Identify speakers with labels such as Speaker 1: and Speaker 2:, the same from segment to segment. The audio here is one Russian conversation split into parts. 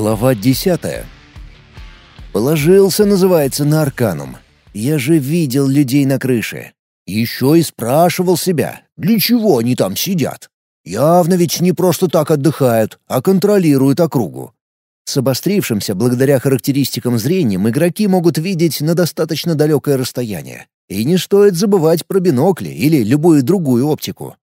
Speaker 1: Глава десятая. Положился, называется, на арканум. Я же видел людей на крыше. Еще и спрашивал себя, для чего они там сидят. Явно ведь не просто так отдыхают, а контролируют округу. С обострившимся благодаря характеристикам зрением игроки могут видеть на достаточно далекое расстояние. И не стоит забывать про бинокли или любую другую оптику.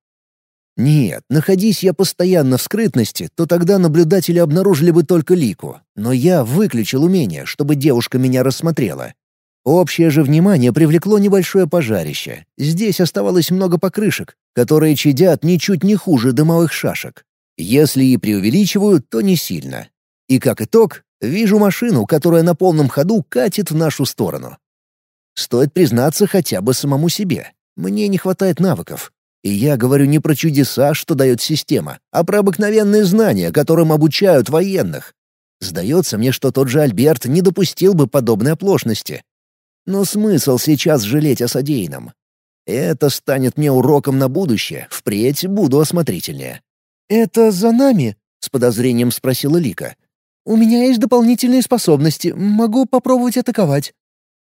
Speaker 1: Нет, находись я постоянно в скрытности, то тогда наблюдатели обнаружили бы только лику. Но я выключил умение, чтобы девушка меня рассмотрела. Общее же внимание привлекло небольшое пожарище. Здесь оставалось много покрышек, которые чадят ничуть не хуже дымовых шашек. Если и преувеличиваю, то не сильно. И как итог, вижу машину, которая на полном ходу катит в нашу сторону. Стоит признаться хотя бы самому себе. Мне не хватает навыков. И я говорю не про чудеса, что дает система, а про обыкновенные знания, которым обучают военных. Сдается мне, что тот же Альберт не допустил бы подобной оплошности. Но смысл сейчас жалеть о содеянном? Это станет мне уроком на будущее, впредь буду осмотрительнее. «Это за нами?» — с подозрением спросила Лика. «У меня есть дополнительные способности, могу попробовать атаковать».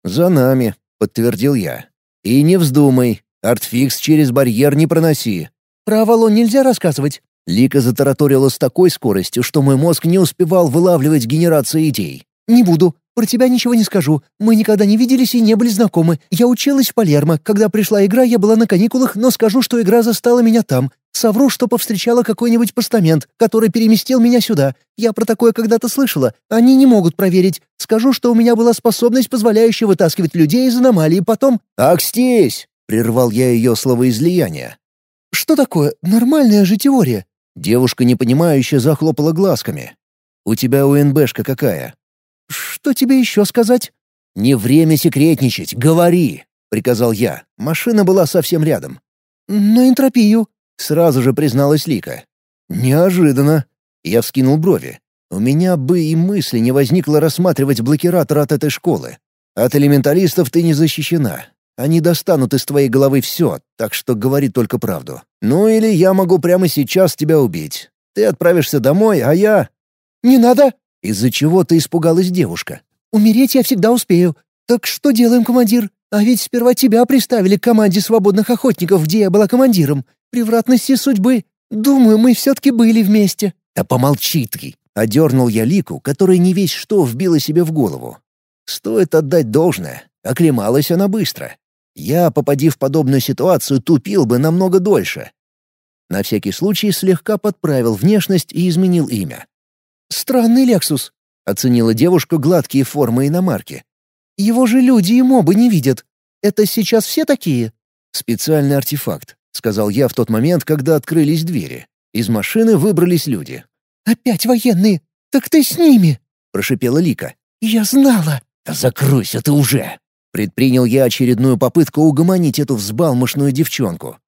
Speaker 1: «За нами», — подтвердил я. «И не вздумай, Артфикс через барьер не проноси».
Speaker 2: «Про Авалон нельзя рассказывать?»
Speaker 1: Лика затараторила с такой скоростью, что мой мозг не успевал вылавливать генерацию идей.
Speaker 2: «Не буду. Про тебя ничего не скажу. Мы никогда не виделись и не были знакомы. Я училась в Палермо. Когда пришла игра, я была на каникулах, но скажу, что игра застала меня там. Совру, что повстречала какой-нибудь постамент, который переместил меня сюда. Я про такое когда-то слышала. Они не могут проверить. Скажу, что у меня была способность, позволяющая вытаскивать людей из аномалии, потом...
Speaker 1: «Акстись!» — прервал я ее словоизлияние.
Speaker 2: «Что такое? Нормальная же теория».
Speaker 1: Девушка непонимающе захлопала глазками. «У тебя УНБшка какая?»
Speaker 2: «Что тебе еще сказать?»
Speaker 1: «Не время секретничать, говори!» — приказал я. Машина была совсем рядом.
Speaker 2: «На энтропию», —
Speaker 1: сразу же призналась Лика. «Неожиданно». Я вскинул брови. У меня бы и мысли не возникло рассматривать блокиратор от этой школы. От элементалистов ты не защищена. Они достанут из твоей головы все, так что говори только правду. Ну или я могу прямо сейчас тебя убить. Ты отправишься домой, а я...»
Speaker 2: «Не надо!»
Speaker 1: Из-за чего ты испугалась девушка?
Speaker 2: «Умереть я всегда успею. Так что делаем, командир? А ведь сперва тебя приставили к команде свободных охотников, где я была командиром. Превратности судьбы. Думаю, мы все-таки были вместе».
Speaker 1: «Да помолчи ты!» — одернул я Лику, которая не весь что вбила себе в голову. Стоит отдать должное. Оклемалась она быстро. Я, попади в подобную ситуацию, тупил бы намного дольше. На всякий случай слегка подправил внешность и изменил имя.
Speaker 2: «Странный Лексус», — оценила девушка гладкие формы иномарки. «Его же люди и мобы не видят. Это сейчас все такие?»
Speaker 1: «Специальный артефакт», — сказал я в тот момент, когда открылись двери. Из машины выбрались люди.
Speaker 2: «Опять военные! Так ты с ними!»
Speaker 1: — прошипела Лика.
Speaker 2: «Я знала!»
Speaker 1: «Да закройся ты уже!» Предпринял я очередную попытку угомонить эту взбалмошную девчонку.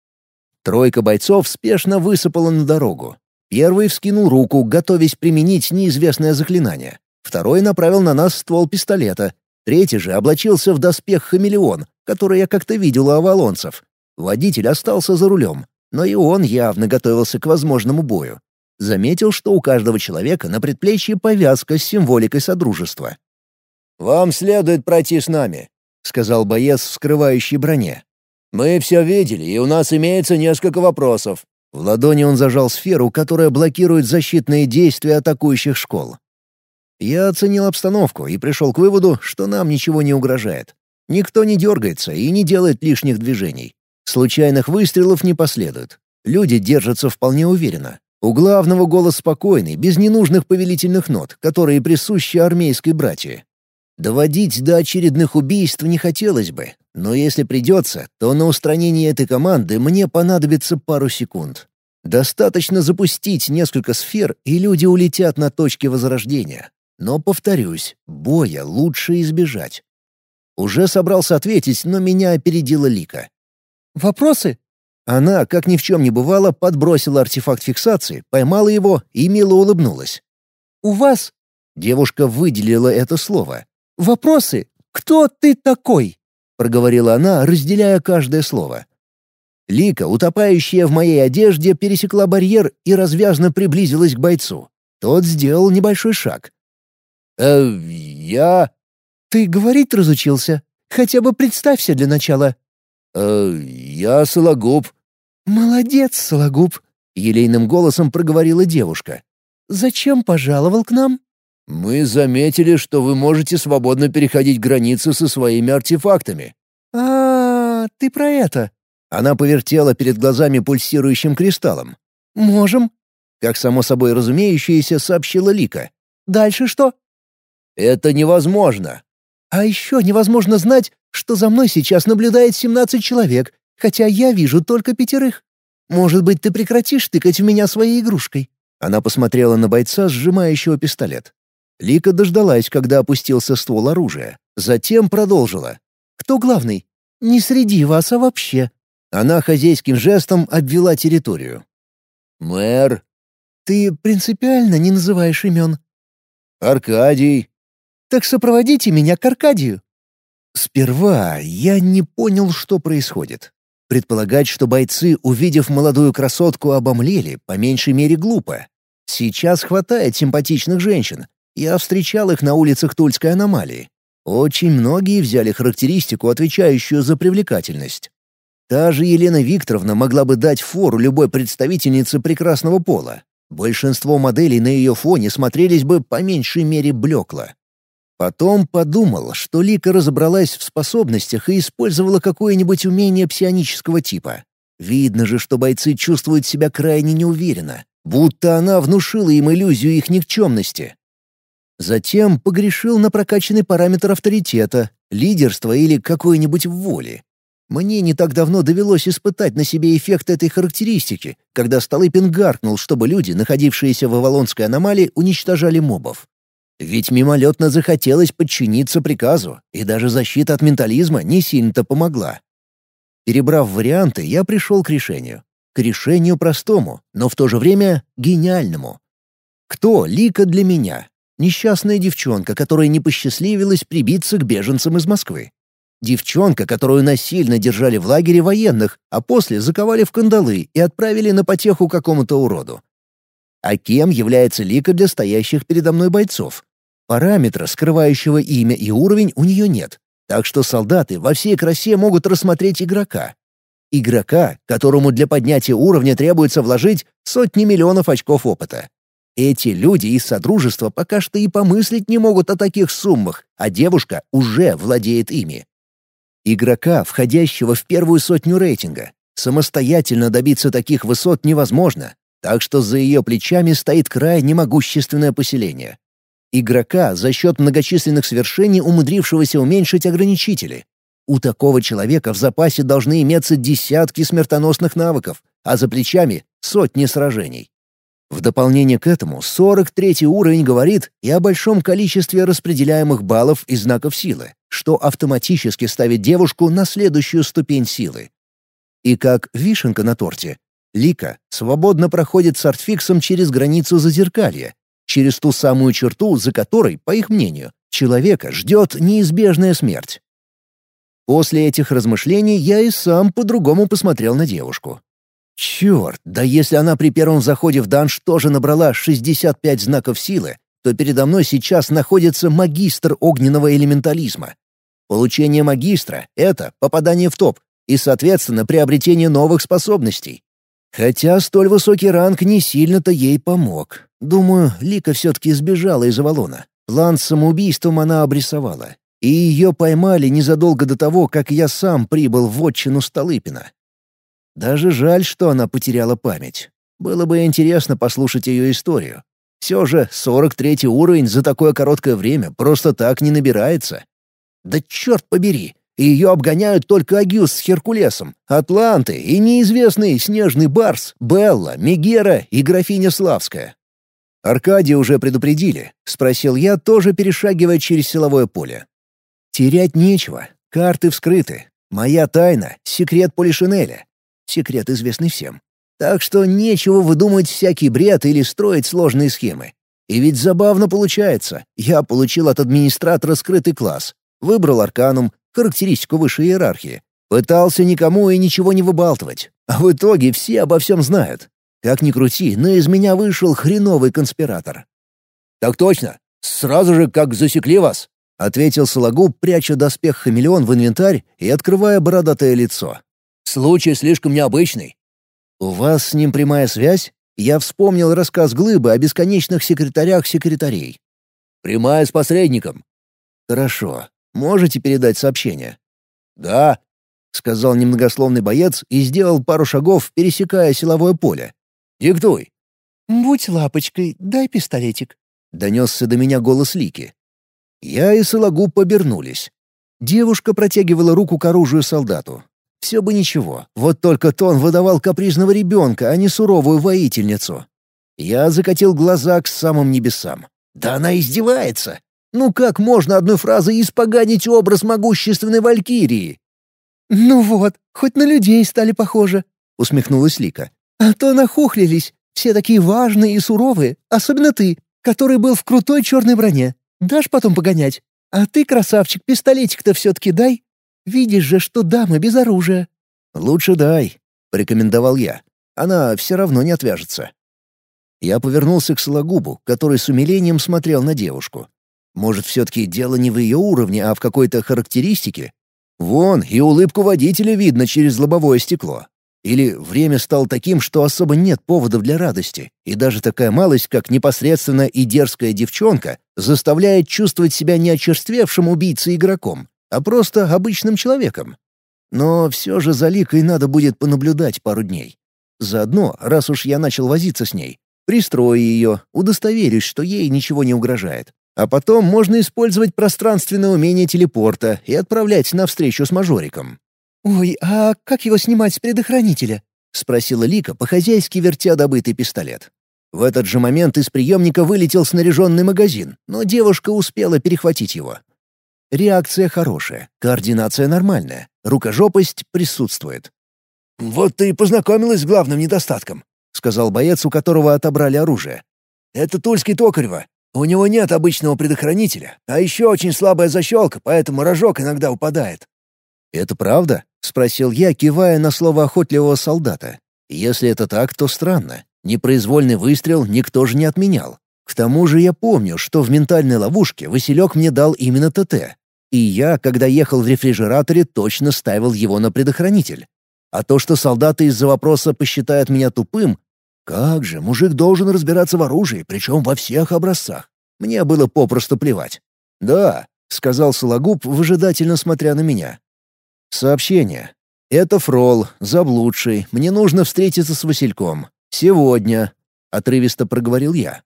Speaker 1: Тройка бойцов спешно высыпала на дорогу. Первый вскинул руку, готовясь применить неизвестное заклинание. Второй направил на нас ствол пистолета. Третий же облачился в доспех хамелеон, который я как-то видел у авалонцев. Водитель остался за рулем, но и он явно готовился к возможному бою. Заметил, что у каждого человека на предплечье повязка с символикой содружества. «Вам следует пройти с нами», — сказал боец в скрывающей броне. «Мы все видели, и у нас имеется несколько вопросов. В ладони он зажал сферу, которая блокирует защитные действия атакующих школ. Я оценил обстановку и пришел к выводу, что нам ничего не угрожает. Никто не дергается и не делает лишних движений. Случайных выстрелов не последует. Люди держатся вполне уверенно. У главного голос спокойный, без ненужных повелительных нот, которые присущи армейской братье. Доводить до очередных убийств не хотелось бы, но если придется, то на устранение этой команды мне понадобится пару секунд. Достаточно запустить несколько сфер, и люди улетят на точке возрождения. Но, повторюсь, боя лучше избежать. Уже собрался ответить, но меня опередила Лика.
Speaker 2: «Вопросы?»
Speaker 1: Она, как ни в чем не бывало, подбросила артефакт фиксации, поймала его и мило улыбнулась.
Speaker 2: «У вас...»
Speaker 1: — девушка выделила это слово.
Speaker 2: Вопросы? Кто ты такой?»
Speaker 1: — проговорила она, разделяя каждое слово. Лика, утопающая в моей одежде, пересекла барьер и развязно приблизилась к бойцу. Тот сделал небольшой шаг. «Э, я...»
Speaker 2: «Ты говорить разучился? Хотя бы представься для начала».
Speaker 1: «Э, я Сологуб».
Speaker 2: «Молодец, Сологуб», — елейным голосом проговорила девушка. «Зачем пожаловал к нам?»
Speaker 1: «Мы заметили, что вы можете свободно переходить границы со своими артефактами».
Speaker 2: «А, ты про это?»
Speaker 1: Она повертела перед глазами пульсирующим кристаллом.
Speaker 2: «Можем», —
Speaker 1: как само собой разумеющееся сообщила Лика.
Speaker 2: «Дальше что?»
Speaker 1: «Это невозможно».
Speaker 2: «А еще невозможно знать, что за мной сейчас наблюдает 17 человек, хотя я вижу только пятерых. Может быть, ты прекратишь тыкать в меня своей игрушкой?»
Speaker 1: Она посмотрела на бойца, сжимающего пистолет. Лика дождалась, когда опустился ствол оружия. Затем продолжила.
Speaker 2: «Кто главный? Не среди вас, а вообще.
Speaker 1: Она хозяйским жестом обвела территорию. «Мэр».
Speaker 2: «Ты принципиально не называешь имен».
Speaker 1: «Аркадий».
Speaker 2: «Так сопроводите меня к Аркадию».
Speaker 1: Сперва я не понял, что происходит. Предполагать, что бойцы, увидев молодую красотку, обомлели, по меньшей мере глупо. Сейчас хватает симпатичных женщин. Я встречал их на улицах Тульской аномалии. Очень многие взяли характеристику, отвечающую за привлекательность. Та же Елена Викторовна могла бы дать фору любой представительнице прекрасного пола. Большинство моделей на ее фоне смотрелись бы по меньшей мере блекло. Потом подумал, что Лика разобралась в способностях и использовала какое-нибудь умение псионического типа. Видно же, что бойцы чувствуют себя крайне неуверенно, будто она внушила им иллюзию их никчемности. Затем погрешил на прокачанный параметр авторитета, лидерства или какой-нибудь воли. Мне не так давно довелось испытать на себе эффект этой характеристики, когда Столыпин гаркнул, чтобы люди, находившиеся в Авалонской аномалии, уничтожали мобов. Ведь мимолетно захотелось подчиниться приказу, и даже защита от ментализма не сильно-то помогла. Перебрав варианты, я пришел к решению. К решению простому, но в то же время гениальному. Кто Лика для меня? Несчастная девчонка, которая не посчастливилась прибиться к беженцам из Москвы. Девчонка, которую насильно держали в лагере военных, а после заковали в кандалы и отправили на потеху какому-то уроду. А кем является Лика для стоящих передо мной бойцов? Параметра, скрывающего имя и уровень, у нее нет, так что солдаты во всей красе могут рассмотреть игрока. Игрока, которому для поднятия уровня требуется вложить сотни миллионов очков опыта. Эти люди из Содружества пока что и помыслить не могут о таких суммах, а девушка уже владеет ими. Игрока, входящего в первую сотню рейтинга. Самостоятельно добиться таких высот невозможно, так что за ее плечами стоит крайне могущественное поселение. Игрока за счет многочисленных свершений, умудрившегося уменьшить ограничители. У такого человека в запасе должны иметься десятки смертоносных навыков, а за плечами — сотни сражений. В дополнение к этому 43 уровень говорит и о большом количестве распределяемых баллов и знаков силы, что автоматически ставит девушку на следующую ступень силы. И как вишенка на торте, Лика свободно проходит с артфиксом через границу зазеркалья, через ту самую черту, за которой, по их мнению, человека ждет неизбежная смерть. После этих размышлений я и сам по-другому посмотрел на девушку. Черт, да если она при первом заходе в данж тоже набрала 65 знаков силы, то передо мной сейчас находится магистр огненного элементализма. Получение магистра — это попадание в топ и, соответственно, приобретение новых способностей. Хотя столь высокий ранг не сильно-то ей помог. Думаю, Лика все-таки сбежала из Авалона. План с самоубийством она обрисовала. И ее поймали незадолго до того, как я сам прибыл в отчину Столыпина. Даже жаль, что она потеряла память. Было бы интересно послушать ее историю. Все же 43 уровень за такое короткое время просто так не набирается. Да черт побери, ее обгоняют только Агюс с Херкулесом, Атланты и неизвестный Снежный Барс, Белла, Мегера и графиня Славская. «Аркадия уже предупредили?» — спросил я, тоже перешагивая через силовое поле. «Терять нечего. Карты вскрыты. Моя тайна — секрет Полишинеля. Секрет известный всем. Так что нечего выдумывать всякий бред или строить сложные схемы. И ведь забавно получается. Я получил от администратора скрытый класс. Выбрал арканум, характеристику высшей иерархии. Пытался никому и ничего не выбалтывать. А в итоге все обо всем знают. Как ни крути, но из меня вышел хреновый конспиратор. «Так точно. Сразу же, как засекли вас», — ответил Сологуб, пряча доспех хамелеон в инвентарь и открывая бородатое лицо. «Случай слишком необычный». «У вас с ним прямая связь?» Я вспомнил рассказ Глыбы о бесконечных секретарях секретарей. «Прямая с посредником». «Хорошо. Можете передать сообщение?» «Да», — сказал немногословный боец и сделал пару шагов, пересекая силовое поле. «Диктуй».
Speaker 2: «Будь лапочкой, дай пистолетик», —
Speaker 1: донесся до меня голос Лики. Я и Сологуб побернулись. Девушка протягивала руку к оружию солдату. Все бы ничего, вот только тон выдавал капризного ребенка, а не суровую воительницу. Я закатил глаза к самым небесам. Да она издевается! Ну как можно одной фразой испоганить образ могущественной валькирии?
Speaker 2: «Ну вот, хоть на людей стали похожи», — усмехнулась Лика. «А то нахохлились. Все такие важные и суровые, особенно ты, который был в крутой черной броне. Дашь потом погонять? А ты, красавчик, пистолетик-то все-таки дай. Видишь же, что дамы без оружия».
Speaker 1: «Лучше дай», — порекомендовал я. «Она все равно не отвяжется». Я повернулся к Сологубу, который с умилением смотрел на девушку. Может, все-таки дело не в ее уровне, а в какой-то характеристике? Вон, и улыбку водителя видно через лобовое стекло. Или время стало таким, что особо нет поводов для радости, и даже такая малость, как непосредственно и дерзкая девчонка, заставляет чувствовать себя не очерствевшим убийцей-игроком, а просто обычным человеком. Но все же за Ликой надо будет понаблюдать пару дней. Заодно, раз уж я начал возиться с ней, пристрою ее, удостоверюсь, что ей ничего не угрожает. А потом можно использовать пространственное умение телепорта и отправлять на встречу с мажориком.
Speaker 2: «Ой, а как его снимать с предохранителя?»
Speaker 1: — спросила Лика, по-хозяйски вертя добытый пистолет. В этот же момент из приемника вылетел снаряженный магазин, но девушка успела перехватить его. Реакция хорошая, координация нормальная, рукожопость присутствует. «Вот ты и познакомилась с главным недостатком», — сказал боец, у которого отобрали оружие. «Это Тульский Токарева. У него нет обычного предохранителя, а еще очень слабая защелка, поэтому рожок иногда упадает». «Это правда?» — спросил я, кивая на слово охотливого солдата. «Если это так, то странно. Непроизвольный выстрел никто же не отменял. К тому же я помню, что в ментальной ловушке Василек мне дал именно ТТ. И я, когда ехал в рефрижераторе, точно ставил его на предохранитель. А то, что солдаты из-за вопроса посчитают меня тупым, как же, мужик должен разбираться в оружии, причем во всех образцах. Мне было попросту плевать. «Да», — сказал Сологуб, выжидательно смотря на меня. «Сообщение. Это Фрол, заблудший. Мне нужно встретиться с Васильком. Сегодня», — отрывисто проговорил я.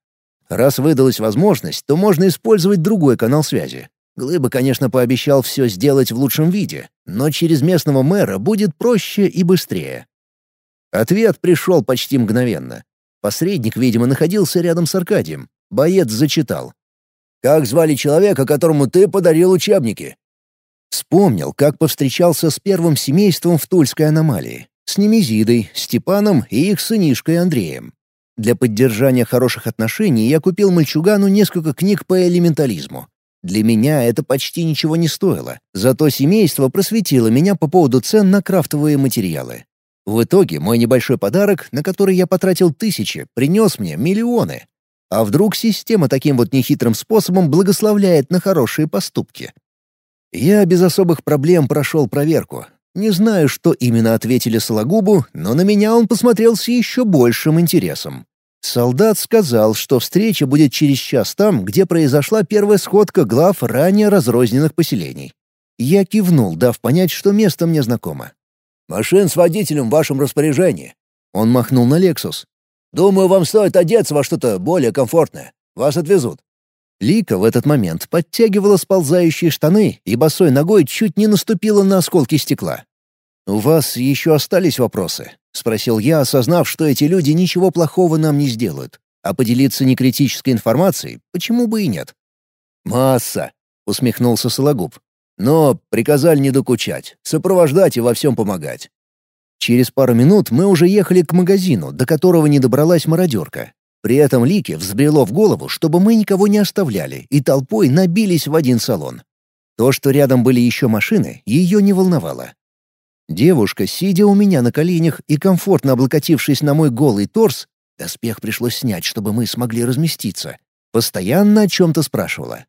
Speaker 1: «Раз выдалась возможность, то можно использовать другой канал связи. Глыба, конечно, пообещал все сделать в лучшем виде, но через местного мэра будет проще и быстрее. Ответ пришел почти мгновенно. Посредник, видимо, находился рядом с Аркадием. Боец зачитал. «Как звали человека, которому ты подарил учебники?» Вспомнил, как повстречался с первым семейством в Тульской аномалии. С Немезидой, Степаном и их сынишкой Андреем. Для поддержания хороших отношений я купил мальчугану несколько книг по элементализму. Для меня это почти ничего не стоило, зато семейство просветило меня по поводу цен на крафтовые материалы. В итоге мой небольшой подарок, на который я потратил тысячи, принес мне миллионы. А вдруг система таким вот нехитрым способом благословляет на хорошие поступки? Я без особых проблем прошел проверку. Не знаю, что именно ответили Сологубу, но на меня он посмотрел с еще большим интересом. Солдат сказал, что встреча будет через час там, где произошла первая сходка глав ранее разрозненных поселений. Я кивнул, дав понять, что место мне знакомо. «Машин с водителем в вашем распоряжении». Он махнул на «Лексус». «Думаю, вам стоит одеться во что-то более комфортное. Вас отвезут». Лика в этот момент подтягивала сползающие штаны и босой ногой чуть не наступила на осколки стекла. «У вас еще остались вопросы?» — спросил я, осознав, что эти люди ничего плохого нам не сделают. А поделиться некритической информацией почему бы и нет? «Масса!» — усмехнулся Сологуб. «Но приказали не докучать, сопровождать и во всем помогать». Через пару минут мы уже ехали к магазину, до которого не добралась мародерка. При этом Лике взбрело в голову, чтобы мы никого не оставляли, и толпой набились в один салон. То, что рядом были еще машины, ее не волновало. Девушка, сидя у меня на коленях и комфортно облокотившись на мой голый торс, доспех пришлось снять, чтобы мы смогли разместиться, Постоянно о чем-то спрашивала.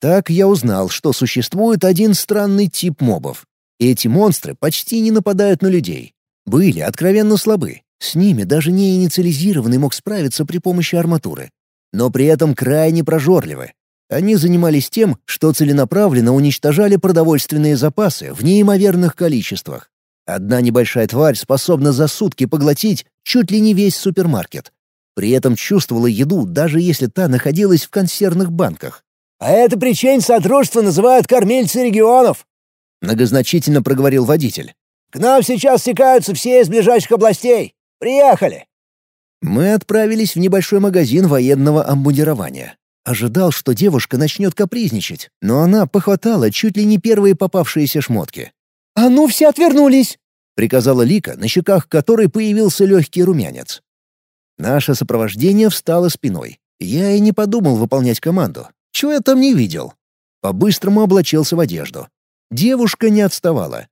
Speaker 1: Так я узнал, что существует один странный тип мобов. Эти монстры почти не нападают на людей. Были откровенно слабы. С ними даже не инициализированный мог справиться при помощи арматуры. Но при этом крайне прожорливы. Они занимались тем, что целенаправленно уничтожали продовольственные запасы в неимоверных количествах. Одна небольшая тварь способна за сутки поглотить чуть ли не весь супермаркет. При этом чувствовала еду, даже если та находилась в консервных банках.
Speaker 3: «А это причин Содружества называют кормильцы регионов», —
Speaker 1: многозначительно проговорил водитель.
Speaker 3: «К нам сейчас стекаются все из ближайших областей. Приехали!»
Speaker 1: Мы отправились в небольшой магазин военного обмундирования. Ожидал, что девушка начнет капризничать, но она похватала чуть ли не первые попавшиеся шмотки.
Speaker 2: «А ну все отвернулись!»
Speaker 1: — приказала Лика, на щеках которой появился легкий румянец. Наше сопровождение встало спиной. Я и не подумал выполнять команду. Чего я там не видел? По-быстрому облачился в одежду. Девушка не отставала.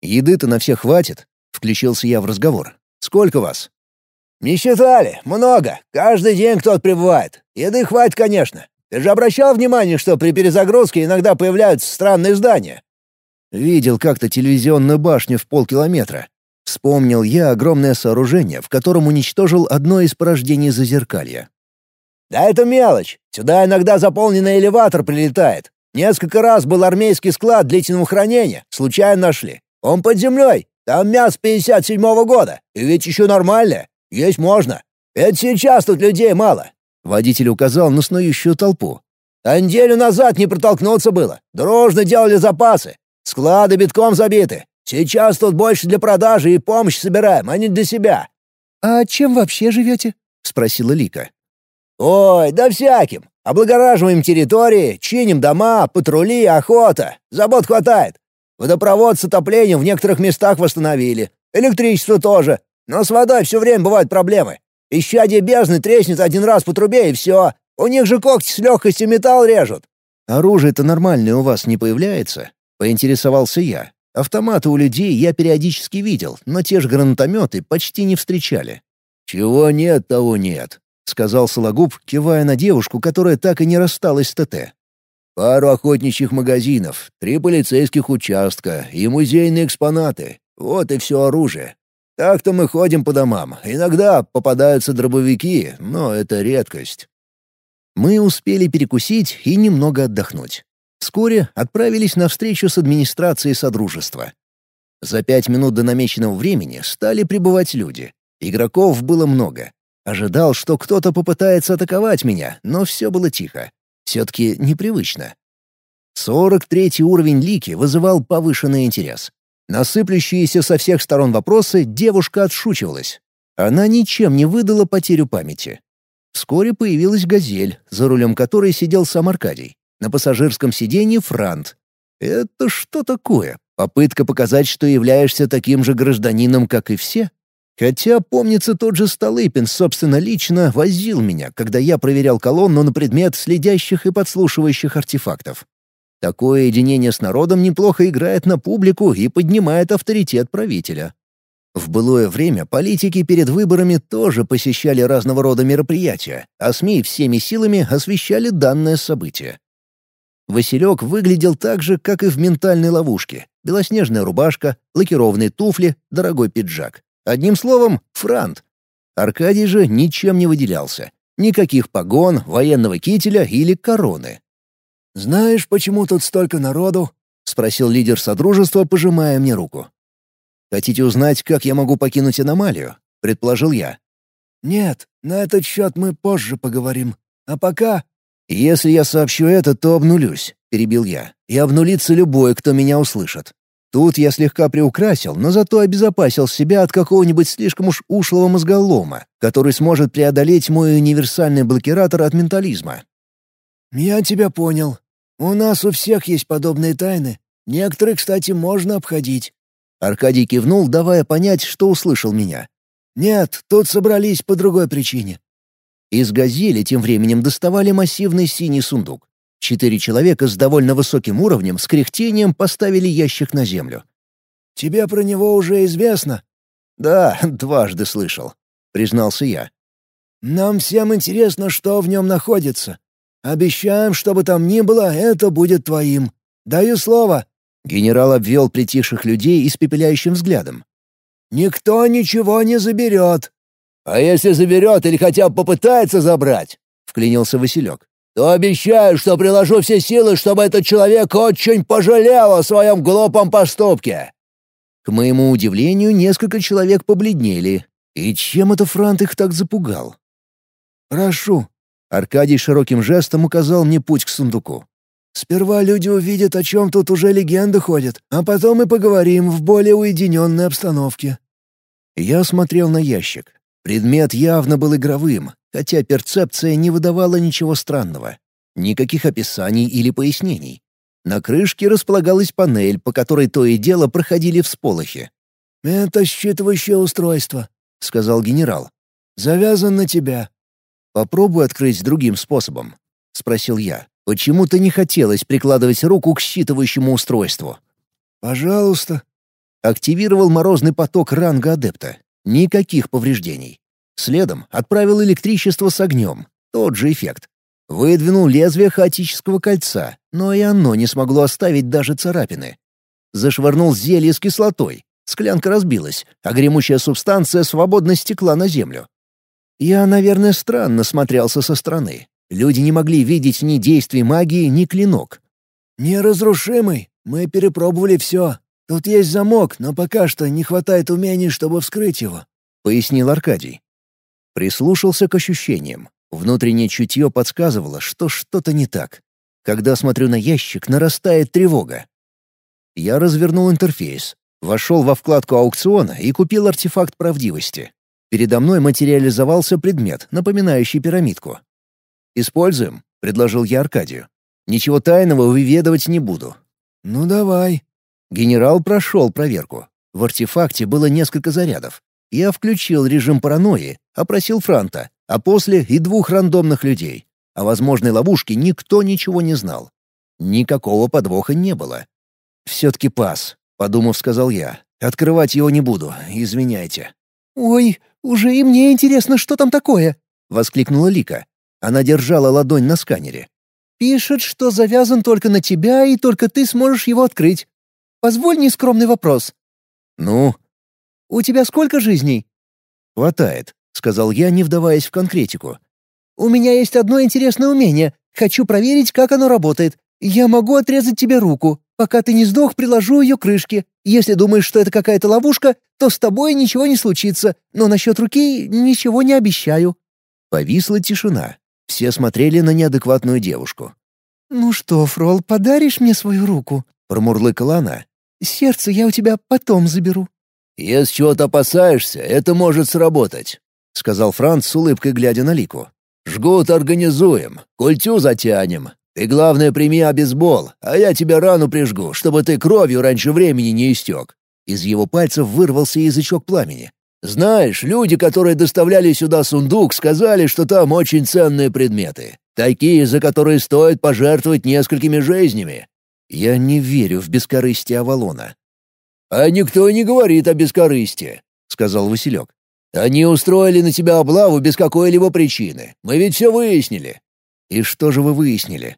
Speaker 1: «Еды-то на всех хватит», — включился я в разговор. «Сколько вас?»
Speaker 3: «Не считали. Много. Каждый день кто-то прибывает. Еды хватит, конечно. Ты же обращал внимание, что при перезагрузке иногда появляются странные здания?»
Speaker 1: Видел как-то телевизионную башню в полкилометра. Вспомнил я огромное сооружение, в котором уничтожил одно из порождений зазеркалья.
Speaker 3: Да это мелочь. Сюда иногда заполненный элеватор прилетает. Несколько раз был армейский склад длительного хранения. Случайно нашли. Он под землей. Там мясо 57-го года. И ведь еще нормальное. Есть можно. Это сейчас тут людей мало.
Speaker 1: Водитель указал на снующую толпу.
Speaker 3: А неделю назад не протолкнуться было. Дружно делали запасы. Склады битком забиты. Сейчас тут больше для продажи и помощи собираем, а не для себя.
Speaker 2: «А чем вообще живете?»
Speaker 1: — спросила Лика.
Speaker 3: «Ой, да всяким. Облагораживаем территории, чиним дома, патрули, охота. Забот хватает. Водопровод с отоплением в некоторых местах восстановили. Электричество тоже. Но с водой все время бывают проблемы. Исчадие бездны треснет один раз по трубе и все. У них же когти с легкостью металл режут.
Speaker 1: «Оружие-то нормальное у вас не появляется?» — поинтересовался я. Автоматы у людей я периодически видел, но те же гранатометы почти не встречали. «Чего нет, того нет», — сказал Сологуб, кивая на девушку, которая так и не рассталась с ТТ. «Пару охотничьих магазинов, три полицейских участка и музейные экспонаты. Вот и все оружие. Так-то мы ходим по домам. Иногда попадаются дробовики, но это редкость». Мы успели перекусить и немного отдохнуть. Вскоре отправились на встречу с администрацией Содружества. За пять минут до намеченного времени стали прибывать люди. Игроков было много. Ожидал, что кто-то попытается атаковать меня, но все было тихо. Все-таки непривычно. 43 уровень Лики вызывал повышенный интерес. Насыплющиеся со всех сторон вопросы девушка отшучивалась. Она ничем не выдала потерю памяти. Вскоре появилась «Газель», за рулем которой сидел сам Аркадий. На пассажирском сиденье Франт. Это что такое? Попытка показать, что являешься таким же гражданином, как и все? Хотя, помнится, тот же Столыпин собственно лично возил меня, когда я проверял колонну на предмет следящих и подслушивающих артефактов. Такое единение с народом неплохо играет на публику и поднимает авторитет правителя. В былое время политики перед выборами тоже посещали разного рода мероприятия, а СМИ всеми силами освещали данное событие. Василек выглядел так же, как и в ментальной ловушке. Белоснежная рубашка, лакированные туфли, дорогой пиджак. Одним словом, франт. Аркадий же ничем не выделялся. Никаких погон, военного кителя или короны.
Speaker 3: «Знаешь, почему тут столько народу?»
Speaker 1: — спросил лидер Содружества, пожимая мне руку. «Хотите узнать, как я могу покинуть аномалию?» — предположил я.
Speaker 3: «Нет, на этот счет мы позже поговорим. А пока...»
Speaker 1: «Если я сообщу это, то обнулюсь», — перебил я. «И обнулится любой, кто меня услышит. Тут я слегка приукрасил, но зато обезопасил себя от какого-нибудь слишком уж ушлого мозголома, который сможет преодолеть мой универсальный блокиратор от ментализма.
Speaker 3: «Я тебя понял. У нас у всех есть подобные тайны. Некоторые, кстати, можно обходить».
Speaker 1: Аркадий кивнул, давая понять, что услышал меня.
Speaker 3: «Нет, тут собрались по другой причине».
Speaker 1: Из «Газели» тем временем доставали массивный синий сундук. Четыре человека с довольно высоким уровнем с кряхтением поставили ящик на землю.
Speaker 3: «Тебе про него уже известно?»
Speaker 1: «Да, дважды слышал», — признался я.
Speaker 3: «Нам всем интересно, что в нем находится. Обещаем, что бы там ни было, это будет твоим. Даю слово».
Speaker 1: Генерал обвел притихших людей испепеляющим взглядом.
Speaker 3: «Никто ничего не заберет».
Speaker 1: «А если заберет или хотя бы попытается забрать?» — вклинился Василек. «То обещаю, что приложу все силы, чтобы этот человек очень пожалел о своем глупом поступке». К моему удивлению, несколько человек побледнели. И чем это Франт их так запугал?
Speaker 3: «Прошу».
Speaker 1: Аркадий широким жестом указал мне путь к сундуку.
Speaker 3: «Сперва люди увидят, о чем тут уже легенда ходит, а потом мы поговорим в более уединенной обстановке».
Speaker 1: Я смотрел на ящик. Предмет явно был игровым, хотя перцепция не выдавала ничего странного. Никаких описаний или пояснений. На крышке располагалась панель, по которой то и дело проходили всполохи.
Speaker 3: «Это считывающее устройство», — сказал генерал. «Завязан на тебя».
Speaker 1: «Попробуй открыть другим способом», — спросил я. Почему-то не хотелось прикладывать руку к считывающему устройству.
Speaker 3: «Пожалуйста».
Speaker 1: Активировал морозный поток ранга адепта. Никаких повреждений. Следом отправил электричество с огнем. Тот же эффект. Выдвинул лезвие хаотического кольца, но и оно не смогло оставить даже царапины. Зашвырнул зелье с кислотой. Склянка разбилась, а гремучая субстанция свободно стекла на землю. Я, наверное, странно смотрелся со стороны. Люди не могли видеть ни действий магии, ни клинок.
Speaker 3: «Неразрушимый. Мы перепробовали все. Тут есть замок, но пока что не хватает умений, чтобы вскрыть его», —
Speaker 1: пояснил Аркадий. Прислушался к ощущениям. Внутреннее чутье подсказывало, что что-то не так. Когда смотрю на ящик, нарастает тревога. Я развернул интерфейс, вошел во вкладку аукциона и купил артефакт правдивости. Передо мной материализовался предмет, напоминающий пирамидку. «Используем», — предложил я Аркадию. «Ничего тайного выведывать не буду».
Speaker 3: «Ну давай».
Speaker 1: Генерал прошел проверку. В артефакте было несколько зарядов. Я включил режим паранойи, опросил Франта, а после и двух рандомных людей. О возможной ловушке никто ничего не знал. Никакого подвоха не было. «Все-таки пас», — подумав, сказал я. «Открывать его не буду, извиняйте».
Speaker 2: «Ой, уже и мне интересно, что там такое!»
Speaker 1: — воскликнула Лика. Она держала ладонь на сканере.
Speaker 2: «Пишет, что завязан только на тебя, и только ты сможешь его открыть. Позволь нескромный вопрос».
Speaker 1: «Ну?»
Speaker 2: «У тебя сколько жизней?»
Speaker 1: «Хватает сказал я, не вдаваясь в конкретику.
Speaker 2: «У меня есть одно интересное умение. Хочу проверить, как оно работает. Я могу отрезать тебе руку. Пока ты не сдох, приложу ее к крышке. Если думаешь, что это какая-то ловушка, то с тобой ничего не случится. Но насчет руки ничего не обещаю».
Speaker 1: Повисла тишина. Все смотрели на неадекватную девушку.
Speaker 2: «Ну что, Фрол, подаришь мне свою руку?»
Speaker 1: — промурлыкала она.
Speaker 2: «Сердце я у тебя потом заберу».
Speaker 1: «Если чего-то опасаешься, это может сработать», — сказал Франц с улыбкой, глядя на Лику. «Жгут организуем, культю затянем. Ты, главное, прими обезбол, а я тебе рану прижгу, чтобы ты кровью раньше времени не истек». Из его пальцев вырвался язычок пламени. «Знаешь, люди, которые доставляли сюда сундук, сказали, что там очень ценные предметы. Такие, за которые стоит пожертвовать несколькими жизнями. Я не верю в бескорыстие Авалона». «А никто не говорит о бескорыстии», — сказал Василек. Они устроили на тебя облаву без какой-либо причины. Мы ведь все выяснили». «И что же вы выяснили?»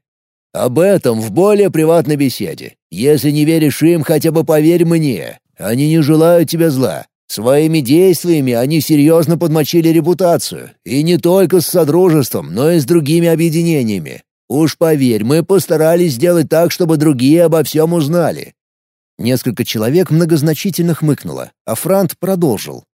Speaker 1: «Об этом в более приватной беседе. Если не веришь им, хотя бы поверь мне. Они не желают тебе зла. Своими действиями они серьезно подмочили репутацию. И не только с Содружеством, но и с другими объединениями. Уж поверь, мы постарались сделать так, чтобы другие обо всем узнали». Несколько человек многозначительно хмыкнуло, а Франт продолжил.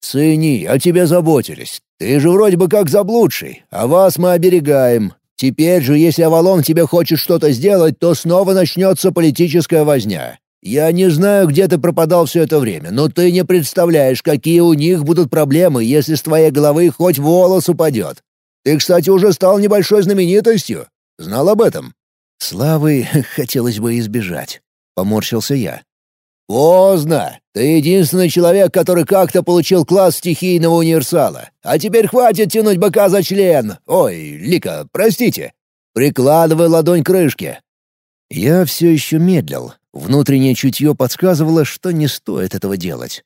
Speaker 1: «Цени, о тебе заботились. Ты же вроде бы как заблудший, а вас мы оберегаем. Теперь же, если Авалон тебе хочет что-то сделать, то снова начнется политическая возня. Я не знаю, где ты пропадал все это время, но ты не представляешь, какие у них будут проблемы, если с твоей головы хоть волос упадет. Ты, кстати, уже стал небольшой знаменитостью. Знал об этом?» «Славы хотелось бы избежать», — поморщился я. «Поздно. Ты единственный человек, который как-то получил класс стихийного универсала. А теперь хватит тянуть бока за член. Ой, Лика, простите. Прикладывай ладонь к крышке». Я все еще медлил. Внутреннее чутье подсказывало, что не стоит этого делать.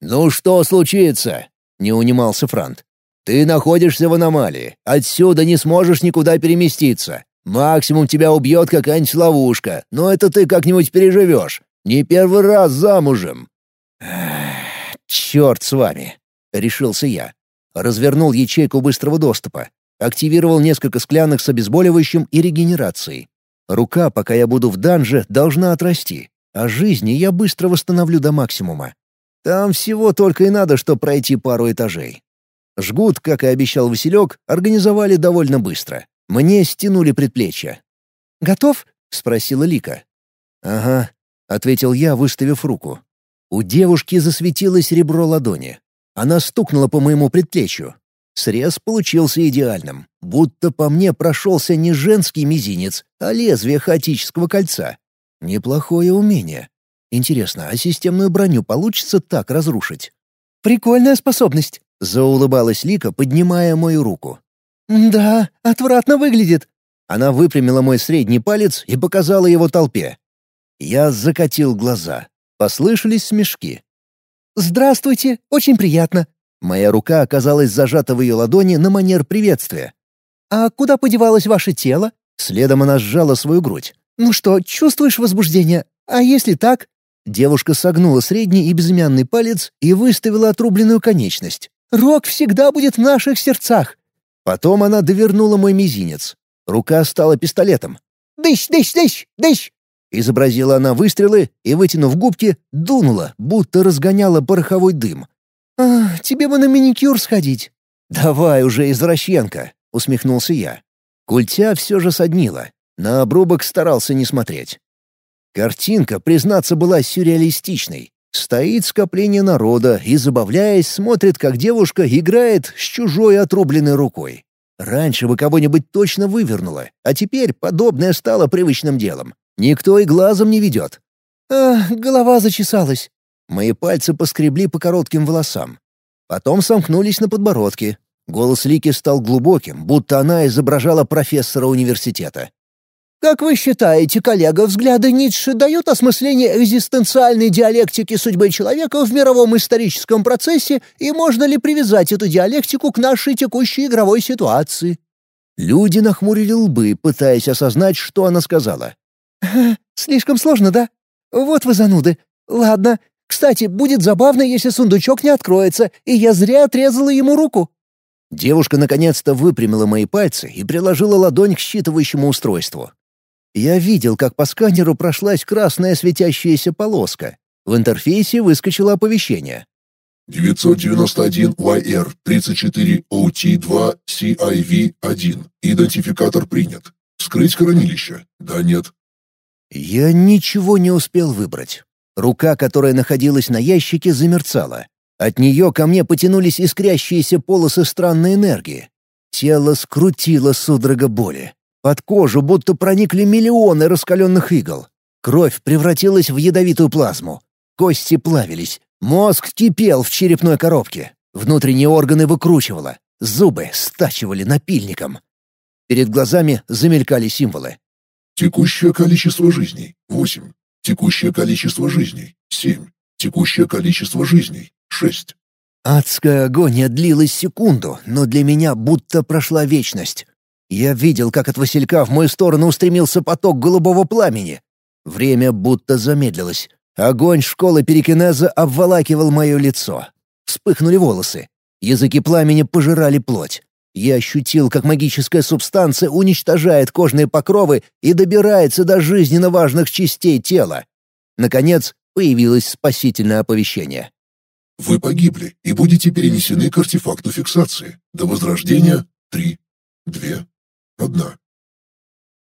Speaker 1: «Ну что случится?» — не унимался Франт. Ты находишься в аномалии. Отсюда не сможешь никуда переместиться. Максимум тебя убьет какая-нибудь ловушка, но это ты как-нибудь переживешь. Не первый раз замужем». «Черт с вами!» — решился я. Развернул ячейку быстрого доступа. Активировал несколько склянок с обезболивающим и регенерацией. Рука, пока я буду в данже, должна отрасти, а жизни я быстро восстановлю до максимума. Там всего только и надо, что пройти пару этажей. Жгут, как и обещал Василек, организовали довольно быстро. Мне стянули предплечья.
Speaker 2: «Готов?»
Speaker 1: — спросила Лика. «Ага», — ответил я, выставив руку. У девушки засветилось ребро ладони. Она стукнула по моему предплечью. Срез получился идеальным, будто по мне прошелся не женский мизинец, а лезвие хаотического кольца. Неплохое умение. Интересно, а системную броню получится так разрушить?
Speaker 2: «Прикольная способность», —
Speaker 1: заулыбалась Лика, поднимая мою руку.
Speaker 2: «Да, отвратно выглядит».
Speaker 1: Она выпрямила мой средний палец и показала его толпе. Я закатил глаза. Послышались смешки.
Speaker 2: «Здравствуйте, очень приятно».
Speaker 1: Моя рука оказалась зажата в ее ладони на манер приветствия.
Speaker 2: «А куда подевалось ваше тело?»
Speaker 1: Следом она сжала свою грудь.
Speaker 2: «Ну что, чувствуешь возбуждение? А если так?»
Speaker 1: Девушка согнула средний и безымянный палец и выставила отрубленную конечность.
Speaker 2: «Рок всегда будет в наших сердцах!»
Speaker 1: Потом она довернула мой мизинец. Рука стала пистолетом.
Speaker 2: «Дыщ, дыщ, дыщ, дыщ!»
Speaker 1: Изобразила она выстрелы и, вытянув губки, дунула, будто разгоняла пороховой дым.
Speaker 2: «А, тебе бы на маникюр сходить».
Speaker 1: «Давай уже, извращенка», — усмехнулся я. Культя все же соднила. На обрубок старался не смотреть. Картинка, признаться, была сюрреалистичной. Стоит скопление народа и, забавляясь, смотрит, как девушка играет с чужой отрубленной рукой. Раньше бы кого-нибудь точно вывернуло, а теперь подобное стало привычным делом. Никто и глазом не ведет.
Speaker 2: «А, голова зачесалась».
Speaker 1: Мои пальцы поскребли по коротким волосам. Потом сомкнулись на подбородке. Голос Лики стал глубоким, будто она изображала профессора университета.
Speaker 2: «Как вы считаете, коллега, взгляды Ницше дают осмысление экзистенциальной диалектики судьбы человека в мировом историческом процессе, и можно ли привязать эту диалектику к нашей текущей игровой ситуации?»
Speaker 1: Люди нахмурили лбы, пытаясь осознать, что она сказала.
Speaker 2: «Слишком сложно, да? Вот вы зануды. Ладно. Кстати, будет забавно, если сундучок не откроется, и я зря отрезала ему руку».
Speaker 1: Девушка наконец-то выпрямила мои пальцы и приложила ладонь к считывающему устройству. Я видел, как по сканеру прошлась красная светящаяся полоска. В интерфейсе выскочило оповещение.
Speaker 4: 991YR34OT2CIV1. Идентификатор принят. Вскрыть хранилище? Да, нет.
Speaker 1: Я ничего не успел выбрать. Рука, которая находилась на ящике, замерцала. От нее ко мне потянулись искрящиеся полосы странной энергии. Тело скрутило судорога боли. Под кожу будто проникли миллионы раскаленных игл. Кровь превратилась в ядовитую плазму. Кости плавились. Мозг кипел в черепной коробке. Внутренние органы выкручивало. Зубы стачивали напильником. Перед глазами замелькали символы.
Speaker 4: Текущее количество жизней — восемь. Текущее количество жизней — семь. Текущее количество жизней — шесть.
Speaker 1: Адская агония длилась секунду, но для меня будто прошла вечность. Я видел, как от Василька в мою сторону устремился поток голубого пламени. Время будто замедлилось. Огонь школы перекинеза обволакивал мое лицо. Вспыхнули волосы. Языки пламени пожирали плоть. Я ощутил, как магическая субстанция уничтожает кожные покровы и добирается до жизненно важных частей тела. Наконец, появилось спасительное оповещение.
Speaker 4: «Вы погибли и будете перенесены к артефакту фиксации. До возрождения — три, две, одна».